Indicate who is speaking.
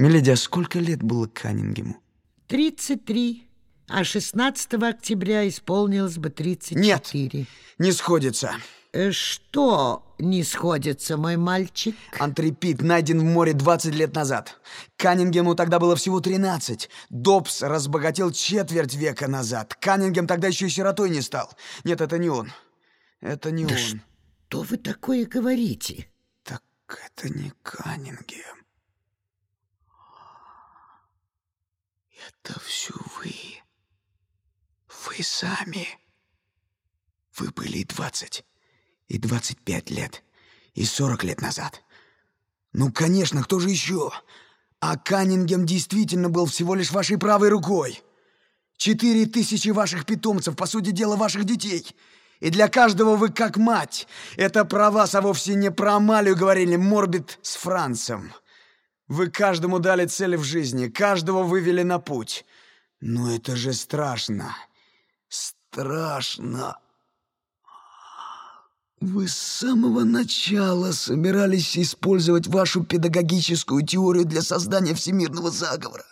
Speaker 1: Миледи, а сколько лет было Каннингему?
Speaker 2: 33. А 16 октября исполнилось бы 34.
Speaker 1: Нет, не сходится.
Speaker 2: Э, Что не сходится, мой мальчик?
Speaker 1: Антрепит найден в море 20 лет назад. Каннингему тогда было всего 13. Добс разбогател четверть века назад. Каннингем тогда еще и сиротой не стал. Нет, это не он. Это не
Speaker 2: Да
Speaker 1: он.
Speaker 2: что вы такое говорите?
Speaker 1: Так это не Каннингем. Это все вы. Вы сами. Вы были и двадцать, и двадцать пять лет, и сорок лет назад. Ну, конечно, кто же еще? А Каннингем действительно был всего лишь вашей правой рукой. Четыре тысячи ваших питомцев, по сути дела, ваших детей. И для каждого вы как мать. Это про вас, а вовсе не про Амалию говорили Морбит с Францем. Вы каждому дали цели в жизни, каждого вывели на путь. Но это же страшно. Страшно. Вы с самого начала собирались использовать вашу педагогическую теорию для создания всемирного заговора.